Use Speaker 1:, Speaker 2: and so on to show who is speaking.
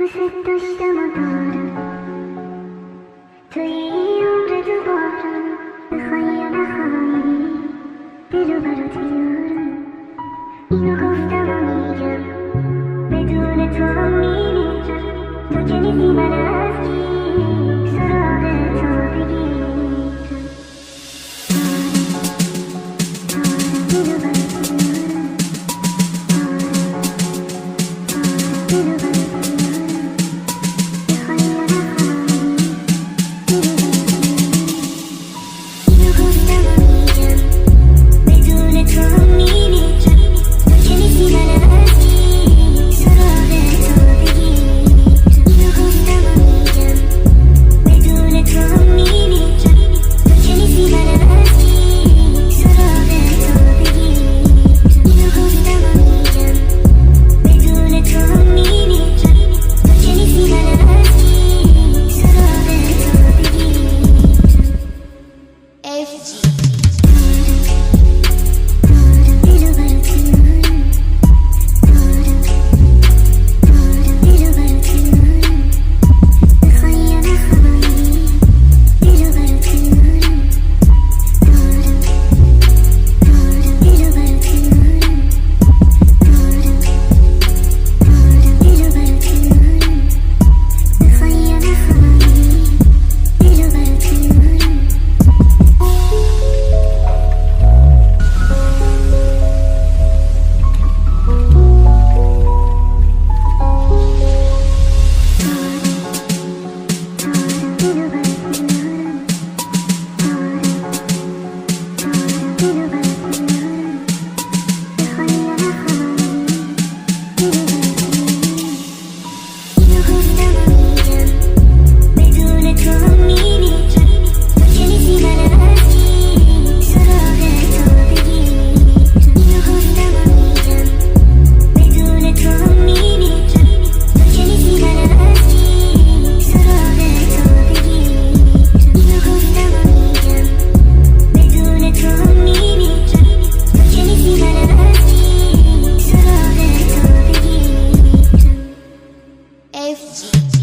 Speaker 1: تو ست داشتم و دارم توی این عمر دوبارم بخوای یا نخوای دلو برات بیارم اینو گفتم و میگم بدون تو میمیرم تو که نیزی
Speaker 2: Jesus.